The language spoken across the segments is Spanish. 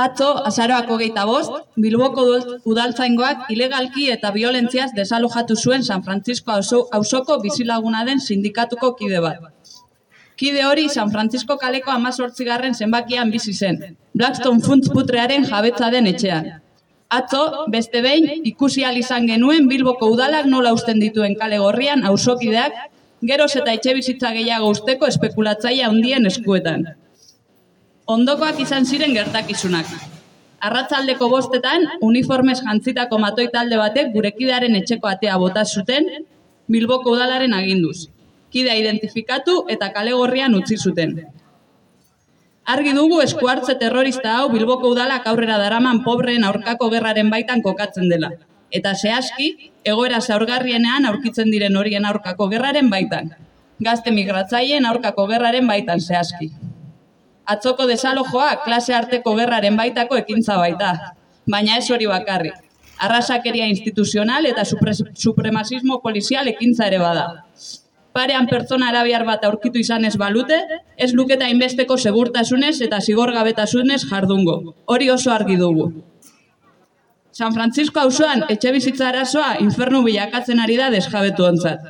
Atzo, azaroako geita bost, Bilboko udaltzaingoak ilegalki eta violentziaz desalojatu zuen San Francisco hausoko bizilaguna den sindikatuko kide bat. Kide hori San Francisco kaleko amazortzigarren zenbakian bizi zen, Blackstone Funds putrearen jabetza den etxean. Atzo, beste behin, ikusi izan genuen Bilboko udalak nola usten dituen kale gorrian hausokideak, geroz eta etxe bizitza gehiago usteko espekulatzaia handien eskuetan ondokoak izan ziren gertakizunak. Arratzaldeko bostetan, uniformez jantzitako matoi talde batek gurekidearen etxeko atea bota zuten, Bilboko udalaren aginduz. Kidea identifikatu eta kale gorrian utzi zuten. Argi dugu eskuartze terrorista hau Bilboko udalak aurrera daraman pobreen aurkako gerraren baitan kokatzen dela. Eta zehazki, egoera zaurgarrienean aurkitzen diren horien aurkako gerraren baitan. Gazte migratzaien aurkako gerraren baitan zehazki atzoko desalojoa klase arteko gerraren baitako ekintza baita, baina ez hori bakarrik. Arrasakeria instituzional eta supremazismo polizial ekintza ere bada. Parean pertsona arabiar bat aurkitu izan ez balute, ez luketa inbesteko segurtasunez eta zigorgabetasunez jardungo. Hori oso argi dugu. San Francisco auzoan etxe bizitza arazoa infernu bilakatzen ari da desjabetu ontzat.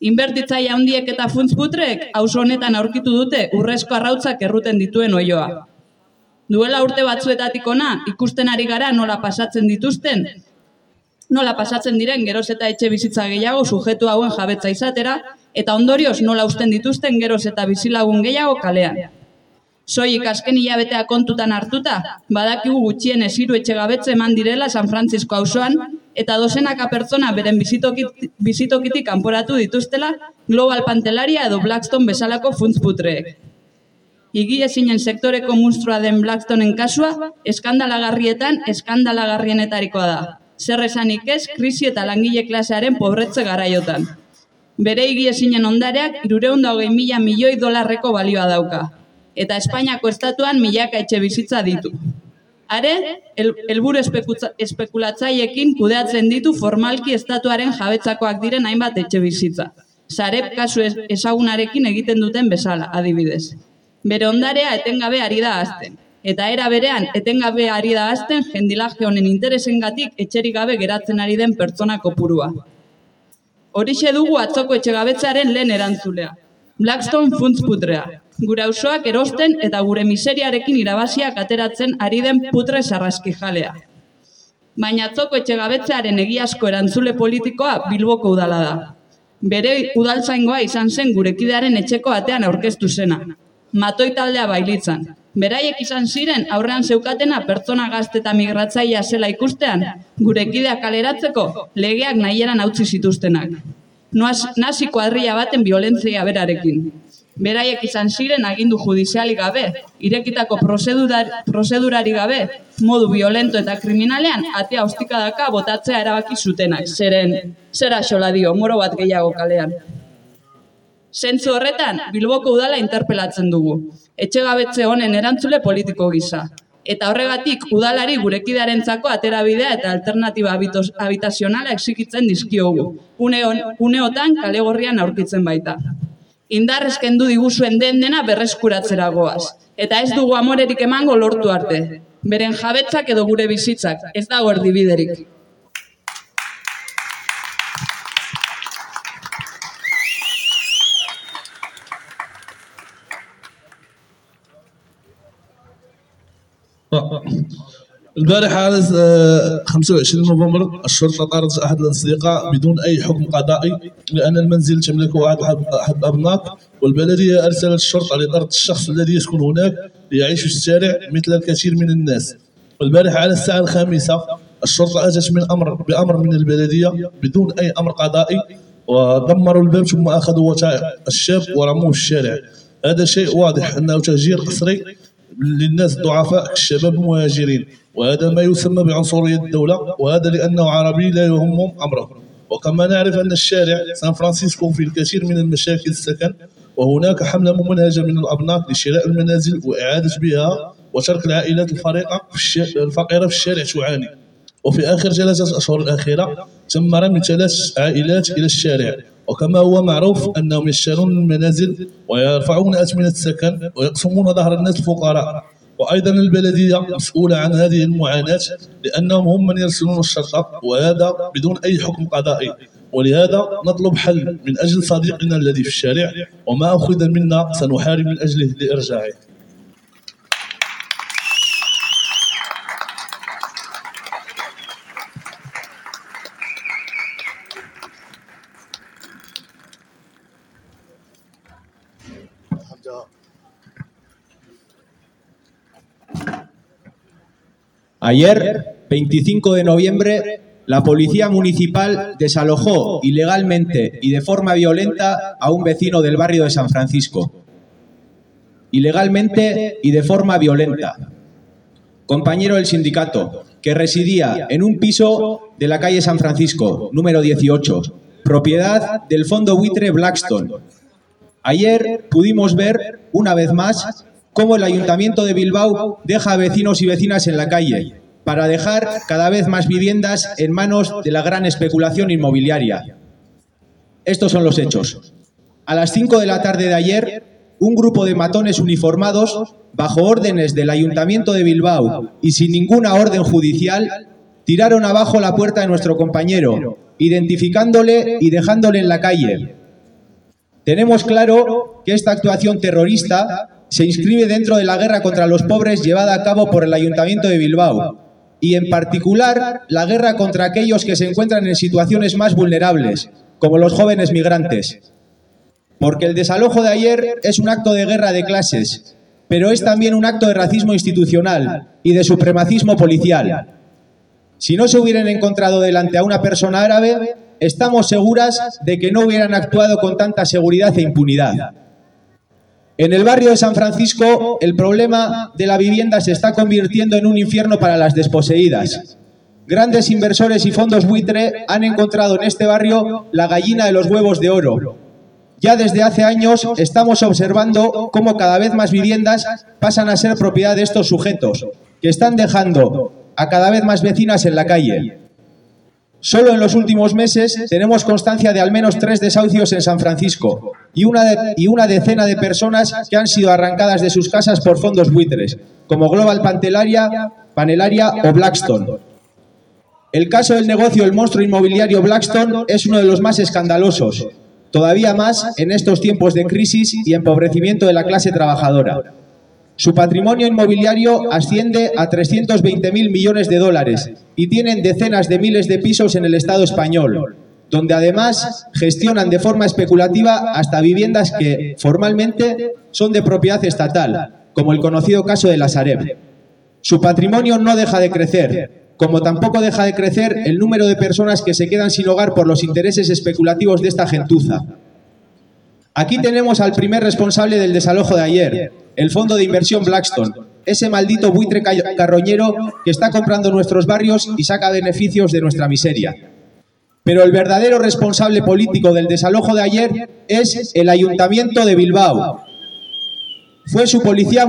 Inbertitzaile handiek eta funtzputrek auzo honetan aurkitu dute urrezko arrautzak erruten dituen oioa. Duela urte batzuetatik ona ikusten ari gara nola pasatzen dituzten, nola pasatzen diren geroz eta etxe bizitza gehiago sujetu hauen jabetza izatera, eta ondorioz nola usten dituzten geroz eta bizilagun gehiago kalean. Soik azken hilabetea kontutan hartuta, badakigu gutxien esiru etxe gabetze eman direla San Francisco auzoan eta dozenaka pertsona beren bizitokit, bizitokitik kanporatu dituztela Global Pantelaria edo Blackstone bezalako funtzputreek. Igi ezinen sektoreko monstrua den Blackstoneen kasua, eskandalagarrietan eskandalagarrienetarikoa da. Zer esanik ez, krisi eta langile klasearen pobretze garaiotan. Bere igi ezinen ondareak, irureunda hogei mila milioi dolarreko balioa dauka. Eta Espainiako estatuan milaka etxe bizitza ditu. Are, helburu el, espekulatzaileekin kudeatzen ditu formalki estatuaren jabetzakoak diren hainbat etxe bizitza. Sarep kasu ezagunarekin egiten duten bezala, adibidez. Bere ondarea etengabe ari da azten. Eta era berean, etengabe ari da azten jendilaje honen interesengatik etxerik gabe geratzen ari den pertsona kopurua. Horixe dugu atzoko etxegabetzaren lehen erantzulea. Blackstone Funds putrea. Gure auzoak erosten eta gure miseriarekin irabaziak ateratzen ari den putre sarraski jalea. Baina atzoko etxegabetzearen egiazko erantzule politikoa bilboko udala da. Bere udaltzaingoa izan zen gurekidearen etxeko atean aurkeztu zena. Matoi taldea bailitzan. Beraiek izan ziren aurrean zeukatena pertsona gazte eta migratzaia zela ikustean, gurekidea kaleratzeko legeak nahieran hautzi zituztenak nasi kuadria baten violentzia berarekin. Beraiek izan ziren agindu judiziali gabe, irekitako prozedurari gabe, modu violento eta kriminalean, atea ostikadaka botatzea erabaki zutenak, zeren, zera xola dio, moro bat gehiago kalean. Zentzu horretan, Bilboko udala interpelatzen dugu. Etxegabetze honen erantzule politiko gisa eta horregatik udalari gurekidarentzako aterabidea eta alternatiba habitazionala exikitzen dizkiogu. Une uneotan kale gorrian aurkitzen baita. Indarrezken du diguzuen den dena berreskuratzera goaz. Eta ez dugu amorerik emango lortu arte. Beren jabetzak edo gure bizitzak, ez dago erdibiderik. البارحة على 25 نوفمبر الشرطة طارت أحد الأصدقاء بدون أي حكم قضائي لأن المنزل تملكه أحد أبناك والبلدية أرسلت الشرطة لطرد الشخص الذي يسكن هناك ليعيش في الشارع مثل الكثير من الناس. والبارحة على الساعة الخامسة الشرطة أتت من أمر بأمر من البلدية بدون أي أمر قضائي ودمروا الباب ثم أخذوا وثائق الشاب ورموه في الشارع. هذا شيء واضح أنه تهجير قسري للناس الضعفاء الشباب المهاجرين. وهذا ما يسمى بعنصرية الدولة وهذا لأنه عربي لا يهمهم أمره. وكما نعرف أن الشارع سان فرانسيسكو في الكثير من المشاكل السكن وهناك حملة ممنهجة من الأبناء لشراء المنازل وإعادة بها وترك العائلات الفريقة في الفقيرة في الشارع تعاني وفي آخر ثلاثة أشهر الأخيرة تم رمي ثلاث عائلات إلى الشارع. وكما هو معروف أنهم يشترون المنازل ويرفعون أثمنة السكن ويقسمون ظهر الناس الفقراء. وأيضا البلدية مسؤولة عن هذه المعاناة لأنهم هم من يرسلون الشرطة وهذا بدون أي حكم قضائي. ولهذا نطلب حل من أجل صديقنا الذي في الشارع وما أخذ منا سنحارب من أجله لإرجاعه. Ayer, 25 de noviembre, la policía municipal desalojó ilegalmente y de forma violenta a un vecino del barrio de San Francisco. Ilegalmente y de forma violenta. Compañero del sindicato, que residía en un piso de la calle San Francisco, número 18, propiedad del fondo buitre Blackstone. Ayer pudimos ver, una vez más, cómo el Ayuntamiento de Bilbao deja a vecinos y vecinas en la calle, para dejar cada vez más viviendas en manos de la gran especulación inmobiliaria. Estos son los hechos. A las 5 de la tarde de ayer, un grupo de matones uniformados, bajo órdenes del Ayuntamiento de Bilbao y sin ninguna orden judicial, tiraron abajo la puerta de nuestro compañero, identificándole y dejándole en la calle. Tenemos claro que esta actuación terrorista se inscribe dentro de la guerra contra los pobres llevada a cabo por el Ayuntamiento de Bilbao, y en particular la guerra contra aquellos que se encuentran en situaciones más vulnerables, como los jóvenes migrantes. Porque el desalojo de ayer es un acto de guerra de clases, pero es también un acto de racismo institucional y de supremacismo policial. Si no se hubieran encontrado delante a una persona árabe, estamos seguras de que no hubieran actuado con tanta seguridad e impunidad. En el barrio de San Francisco, el problema de la vivienda se está convirtiendo en un infierno para las desposeídas. Grandes inversores y fondos buitre han encontrado en este barrio la gallina de los huevos de oro. Ya desde hace años estamos observando cómo cada vez más viviendas pasan a ser propiedad de estos sujetos, que están dejando a cada vez más vecinas en la calle. Solo en los últimos meses tenemos constancia de al menos tres desahucios en San Francisco y una, y una decena de personas que han sido arrancadas de sus casas por fondos buitres, como Global Pantelaria, Panelaria o Blackstone. El caso del negocio El monstruo inmobiliario Blackstone es uno de los más escandalosos, todavía más en estos tiempos de crisis y empobrecimiento de la clase trabajadora. Su patrimonio inmobiliario asciende a 320.000 millones de dólares y tienen decenas de miles de pisos en el Estado español, donde además gestionan de forma especulativa hasta viviendas que formalmente son de propiedad estatal, como el conocido caso de la Sareb. Su patrimonio no deja de crecer, como tampoco deja de crecer el número de personas que se quedan sin hogar por los intereses especulativos de esta gentuza. Aquí tenemos al primer responsable del desalojo de ayer, el fondo de inversión Blackstone, ese maldito buitre carroñero que está comprando nuestros barrios y saca beneficios de nuestra miseria. Pero el verdadero responsable político del desalojo de ayer es el Ayuntamiento de Bilbao. Fue su policía,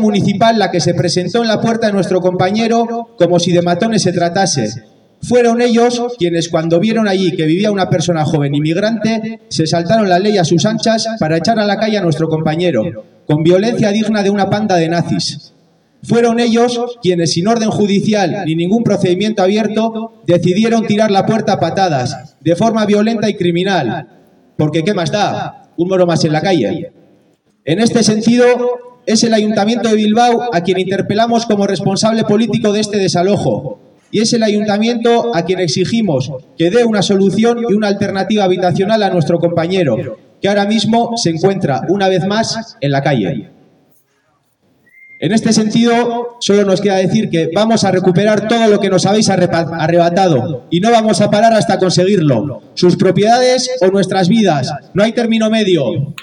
municipal la que se presentó en la puerta de nuestro compañero como si de matones se tratase, fueron ellos quienes cuando vieron allí que vivía una persona joven inmigrante, se saltaron la ley a sus anchas para echar a la calle a nuestro compañero, con violencia digna de una panda de nazis. Fueron ellos quienes, sin orden judicial ni ningún procedimiento abierto, decidieron tirar la puerta a patadas, de forma violenta y criminal. Porque ¿qué más da? Un moro más en la calle. En este sentido, es el Ayuntamiento de Bilbao a quien interpelamos como responsable político de este desalojo, y es el ayuntamiento a quien exigimos que dé una solución y una alternativa habitacional a nuestro compañero, que ahora mismo se encuentra una vez más en la calle. En este sentido, solo nos queda decir que vamos a recuperar todo lo que nos habéis arrebatado y no vamos a parar hasta conseguirlo. Sus propiedades o nuestras vidas. No hay término medio.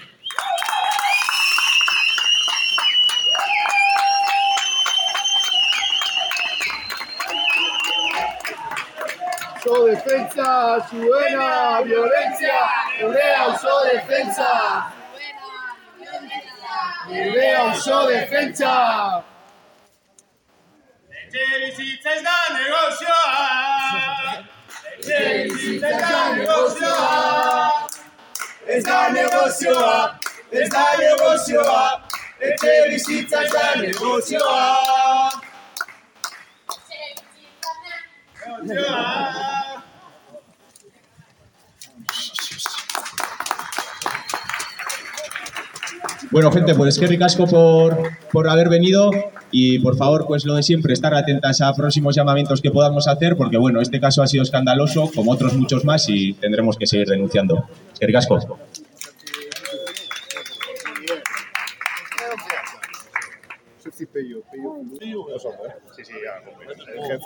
usó defensa, su buena violencia. Urrea usó defensa. Urrea usó defensa. Etxebizitza ez da negozioa Etxebizitza ez da negozioa Ez da negozioa, ez da negozioa ez da negozioa ez da Bueno, gente, pues es que ricasco por, por haber venido y por favor, pues lo de siempre, estar atentas a próximos llamamientos que podamos hacer, porque bueno, este caso ha sido escandaloso, como otros muchos más, y tendremos que seguir denunciando. Es que ricasco. Sí, sí, ya.